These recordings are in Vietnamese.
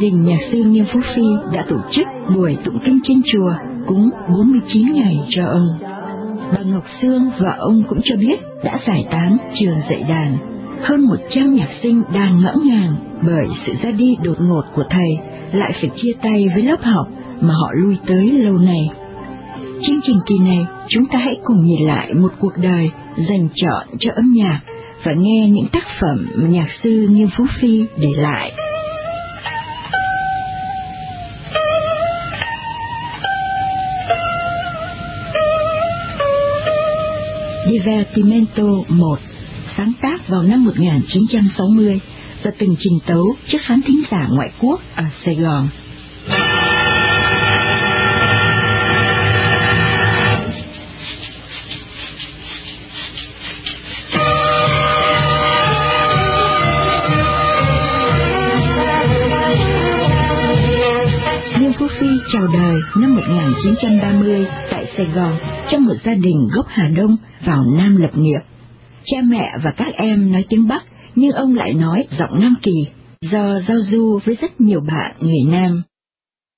đình nhạc sư Nghiêm Phú Phi đã tổ chức buổi tụng kinh trên chùa cúng 49 ngày cho ông. Bà Ngọc Sương và ông cũng cho biết đã giải tán trường dạy đàn. Hơn 100 nhạc sinh đang ngỡ ngàng bởi sự ra đi đột ngột của thầy lại phải chia tay với lớp học mà họ lui tới lâu nay. Chương trình kỳ này, chúng ta hãy cùng nhìn lại một cuộc đời dành chọn cho âm nhạc và nghe những tác phẩm mà nhạc sư Nghiêm Phú Phi để lại. Divertimento 1 sáng tác vào năm 1960 và từng trình tấu trước khán thính giả ngoại quốc ở Sài Gòn. Sài Gòn trong một gia đình gốc Hà Đông vào Nam lập nghiệp. Cha mẹ và các em nói tiếng Bắc, nhưng ông lại nói giọng Nam Kỳ, do giao du với rất nhiều bạn người Nam.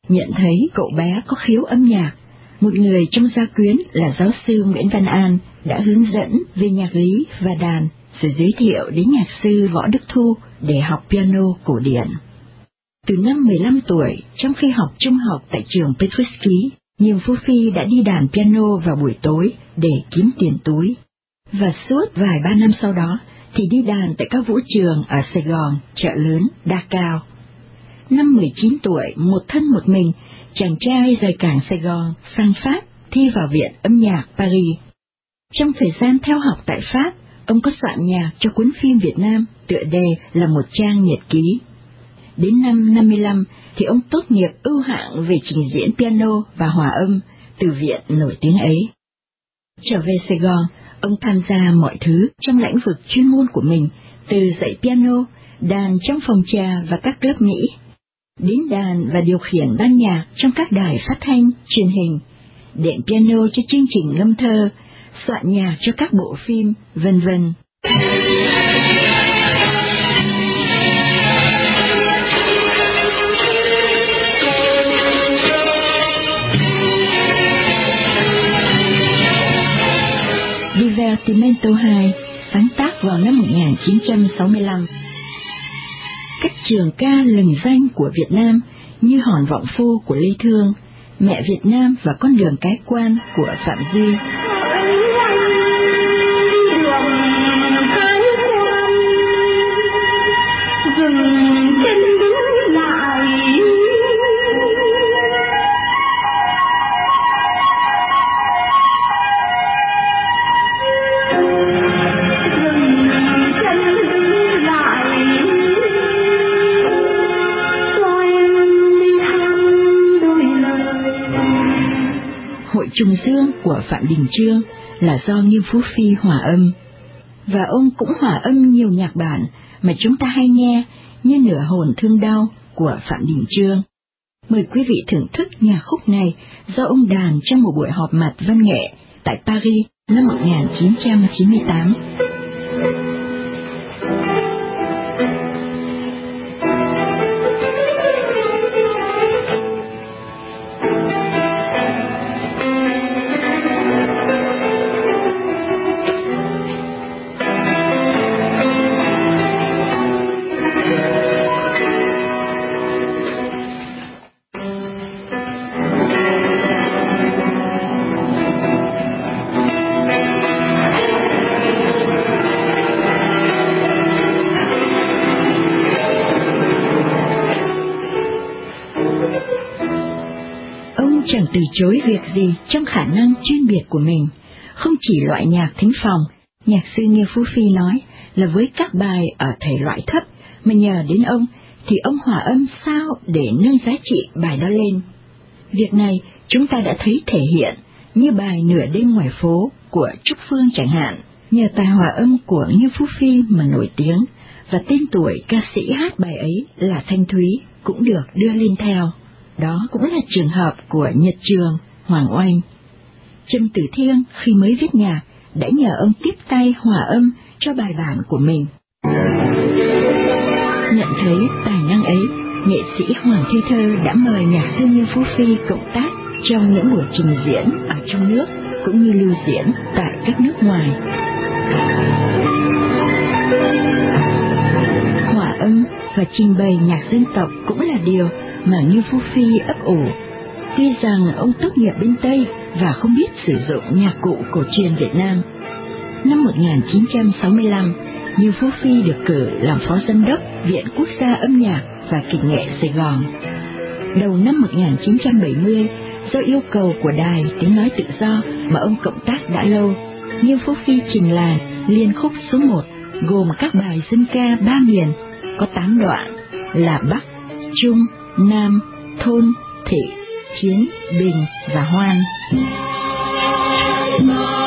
Nhận thấy cậu bé có khiếu âm nhạc, một người trong gia quyến là giáo sư Nguyễn Văn An đã hướng dẫn về nhạc lý và đàn, rồi giới thiệu đến nhạc sư Võ Đức Thu để học piano cổ điển. Từ năm 15 tuổi, trong khi học trung học tại trường Petruski, nhiều Phú Phi đã đi đàn piano vào buổi tối để kiếm tiền túi và suốt vài ba năm sau đó thì đi đàn tại các vũ trường ở Sài Gòn, chợ lớn, Đa Cao. Năm 19 tuổi, một thân một mình, chàng trai rời cảng Sài Gòn sang Pháp thi vào Viện âm nhạc Paris. Trong thời gian theo học tại Pháp, ông có soạn nhạc cho cuốn phim Việt Nam, tựa đề là một trang nhật ký. Đến năm 55 thì ông tốt nghiệp ưu hạng về trình diễn piano và hòa âm từ viện nổi tiếng ấy. Trở về Sài Gòn, Ông tham gia mọi thứ trong lĩnh vực chuyên môn của mình, từ dạy piano, đàn trong phòng trà và các lớp Mỹ, đến đàn và điều khiển ban nhạc trong các đài phát thanh, truyền hình, đệm piano cho chương trình ngâm thơ, soạn nhạc cho các bộ phim, vân vân. Vào năm 1965. Các trường ca lừng danh của Việt Nam như Hòn Vọng Phu của Lê Thương, Mẹ Việt Nam và Con đường cái quan của Phạm Duy. Trùng Dương của Phạm Đình Trương là do Nghiêm Phú Phi hòa âm, và ông cũng hòa âm nhiều nhạc bản mà chúng ta hay nghe như Nửa hồn thương đau của Phạm Đình Trương. Mời quý vị thưởng thức nhạc khúc này do ông đàn trong một buổi họp mặt văn nghệ tại Paris năm 1998. Việc gì trong khả năng chuyên biệt của mình, không chỉ loại nhạc thính phòng, nhạc sư Nghiêu Phú Phi nói là với các bài ở thể loại thấp mà nhờ đến ông thì ông hòa âm sao để nâng giá trị bài đó lên. Việc này chúng ta đã thấy thể hiện như bài Nửa đêm ngoài phố của Trúc Phương chẳng hạn, nhờ tài hòa âm của Nghiêu Phú Phi mà nổi tiếng, và tên tuổi ca sĩ hát bài ấy là Thanh Thúy cũng được đưa lên theo. Đó cũng là trường hợp của Nhật Trường, Hoàng Oanh. Trâm Tử Thiên khi mới viết nhạc đã nhờ ông tiếp tay hòa âm cho bài bản của mình. Nhận thấy tài năng ấy, nghệ sĩ Hoàng Thi Thơ đã mời nhạc sư Như Phú Phi cộng tác trong những buổi trình diễn ở trong nước cũng như lưu diễn tại các nước ngoài. Hòa âm và trình bày nhạc dân tộc cũng là điều mà Như Phú Phi ấp ủ. Tuy rằng ông tốt nghiệp bên Tây và không biết sử dụng nhạc cụ cổ truyền Việt Nam. Năm 1965, Như Phú Phi được cử làm phó giám đốc Viện Quốc gia âm nhạc và kịch nghệ Sài Gòn. Đầu năm 1970, do yêu cầu của đài tiếng nói tự do mà ông cộng tác đã lâu, Như Phú Phi trình làng liên khúc số 1 gồm các bài dân ca ba miền có 8 đoạn là Bắc, Trung, Nam, Thôn, Thị, Chiến, Bình và Hoan. Năm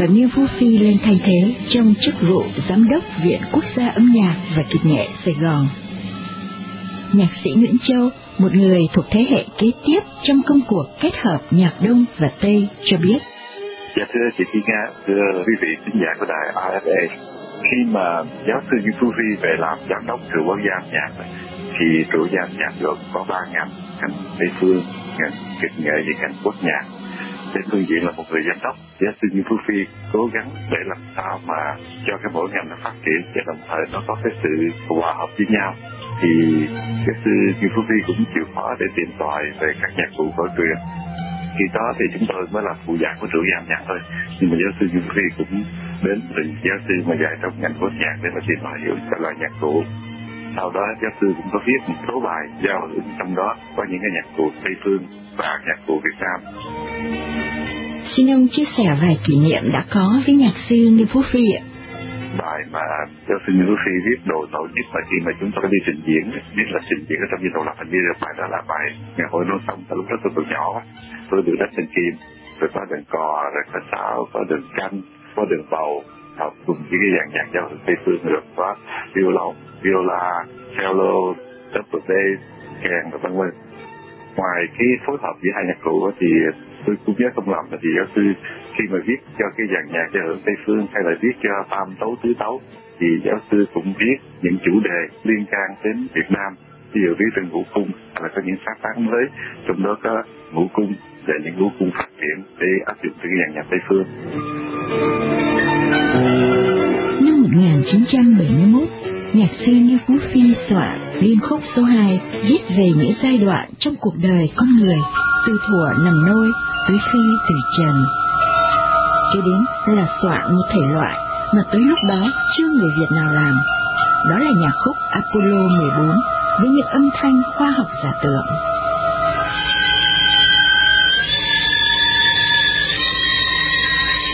và Miêu Phu Phi lên thay thế trong chức vụ Giám đốc Viện Quốc gia âm nhạc và kịch nghệ Sài Gòn. Nhạc sĩ Nguyễn Châu, một người thuộc thế hệ kế tiếp trong công cuộc kết hợp nhạc Đông và Tây cho biết. Dạ thưa chị Thi Nga, thưa quý vị khán giả của đài RFA, khi mà giáo sư Như Phú Phi về làm giám đốc trường quốc gia âm nhạc thì trường quốc gia âm nhạc gồm có ba ngành, ngành Tây phương, ngành kịch nghệ và ngành quốc nhạc trên phương diện là một người giám đốc. Giáo sư như phú phi cố gắng để làm sao mà cho cái mỗi ngành nó phát triển và đồng thời nó có cái sự hòa hợp với nhau. Thì giáo sư như phú phi cũng chịu khó để tìm tòi về các nhạc cụ cổ truyền. Khi đó thì chúng tôi mới là phụ giảng của trưởng giảng nhạc thôi. Nhưng mà giáo sư như phú phi cũng đến từ giáo sư mà dạy trong ngành quốc nhạc để mà tìm tòi hiểu các loại nhạc cụ. Sau đó giáo sư cũng có viết một số bài giao hưởng trong đó có những cái nhạc cụ tây phương và nhạc cụ việt nam. Xin ông chia sẻ vài kỷ niệm đã có với nhạc sư Như Phú Phi ạ. Bài mà giáo sư Như Phú Phi viết đồ nổi nhất mà khi mà chúng tôi đi trình diễn, biết là trình diễn ở trong dân độc lập hình như là bài đó là bài ngày hội nô từ lúc đó tôi còn nhỏ, tôi được đất trên kim, rồi có đường cò, rồi có sáo, có đường canh, có đường bầu, học cùng với cái dạng nhạc giao hưởng Tây Phương được có violon, viola, cello, double bass, kèn và vân vân. Ngoài cái phối hợp giữa hai nhạc cụ thì tôi cũng nhớ không lầm là thì giáo sư khi mà viết cho cái dàn nhạc cho hưởng tây phương hay là viết cho tam tấu tứ tấu thì giáo sư cũng viết những chủ đề liên can đến Việt Nam. Ví dụ viết về ngũ cung hay là có những sáng tác mới trong đó có ngũ cung để những ngũ cung phát triển để áp dụng cho cái dàn nhạc tây phương. Năm 1971, nhạc sĩ Như Phú Phi soạn liên khúc số 2 viết về những giai đoạn trong cuộc đời con người, từ thuở nằm nôi tới khi từ trần. Kế đến là soạn một thể loại mà tới lúc đó chưa người Việt nào làm. Đó là nhạc khúc Apollo 14 với những âm thanh khoa học giả tưởng.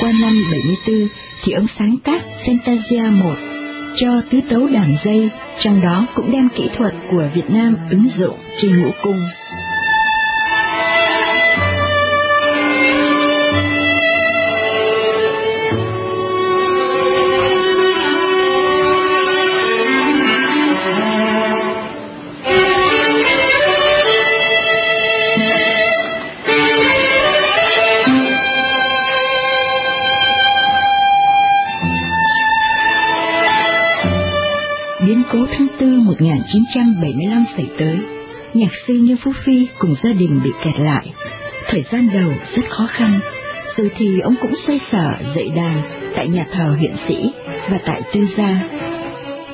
Qua năm 74 thì ông sáng tác Fantasia 1 cho tứ tấu đàn dây, trong đó cũng đem kỹ thuật của Việt Nam ứng dụng trên ngũ cung. 1975 xảy tới, nhạc sư Như Phú Phi cùng gia đình bị kẹt lại. Thời gian đầu rất khó khăn, rồi thì ông cũng xoay sở dạy đàn tại nhà thờ huyện sĩ và tại tư gia.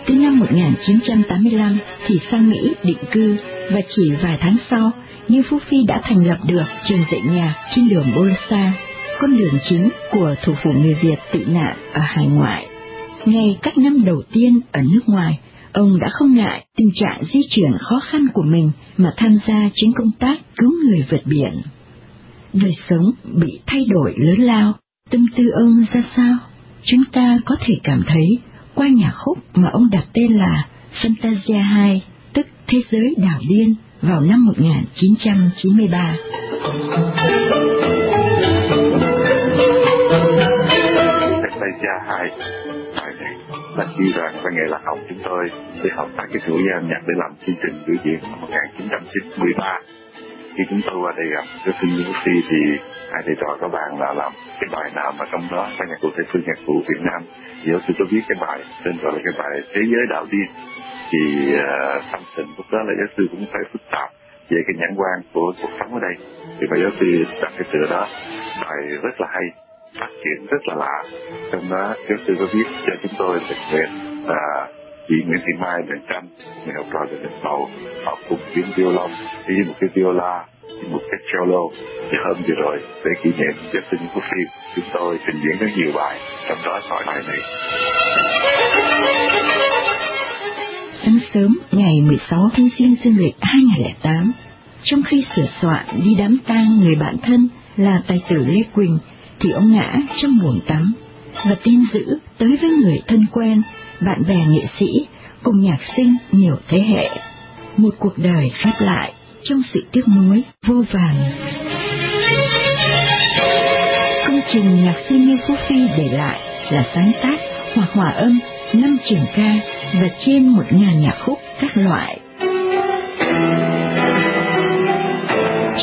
Từ năm 1985 thì sang Mỹ định cư và chỉ vài tháng sau, Như Phú Phi đã thành lập được trường dạy nhạc trên đường Bolsa, con đường chính của thủ phủ người Việt tị nạn ở hải ngoại. Ngay các năm đầu tiên ở nước ngoài, ông đã không ngại tình trạng di chuyển khó khăn của mình mà tham gia chuyến công tác cứu người vượt biển. Đời sống bị thay đổi lớn lao, tâm tư ông ra sao? Chúng ta có thể cảm thấy qua nhạc khúc mà ông đặt tên là Fantasia 2, tức Thế giới đảo điên, vào năm 1993. Fantasia 2 và khi rằng văn nghệ lạc hồng chúng tôi đi học tại cái sửa gia nhạc để làm chương trình biểu diễn năm 1993 khi chúng tôi qua đây gặp cái sinh viên Si thì hai thầy trò các bạn là làm cái bài nào mà trong đó ban nhạc cụ thể phương nhạc cụ Việt Nam. Giữa sư có viết cái bài tên gọi là cái bài thế giới đạo điên. Thì uh, tâm tình lúc đó là giáo sư cũng phải phức tạp về cái nhãn quan của cuộc sống ở đây. Thì bà giáo sư đặt cái tựa đó bài rất là hay phát triển rất là lạ. Trong đó giáo sư có viết cho chúng tôi về nguyện là chị Nguyễn Thị Mai đàn tranh người học trò của đàn Tàu học cùng tiếng violon. Đi một cái viola đi một cái cello thì hôm vừa rồi để kỷ niệm giáp sinh của phim, chúng tôi trình diễn rất nhiều bài. Trong đó có bài này. Sáng sớm, ngày 16 tháng Giêng dương lịch 2008 trong khi sửa soạn đi đám tang người bạn thân là tài tử Lê Quỳnh thì ông ngã trong buồng tắm và tin dữ tới với người thân quen, bạn bè nghệ sĩ cùng nhạc sinh nhiều thế hệ. Một cuộc đời khép lại trong sự tiếc nuối, vô vàn. Công trình nhạc sĩ Như Phú Phi để lại là sáng tác hoặc hòa âm năm trường ca và trên một ngàn nhạc khúc các loại.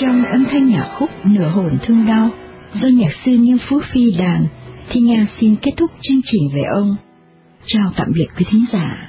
Trong âm thanh nhạc khúc Nửa hồn thương đau do nhạc sư Như Phú Phi đàn thì Nga xin kết thúc chương trình về ông. Chào tạm biệt quý thính giả.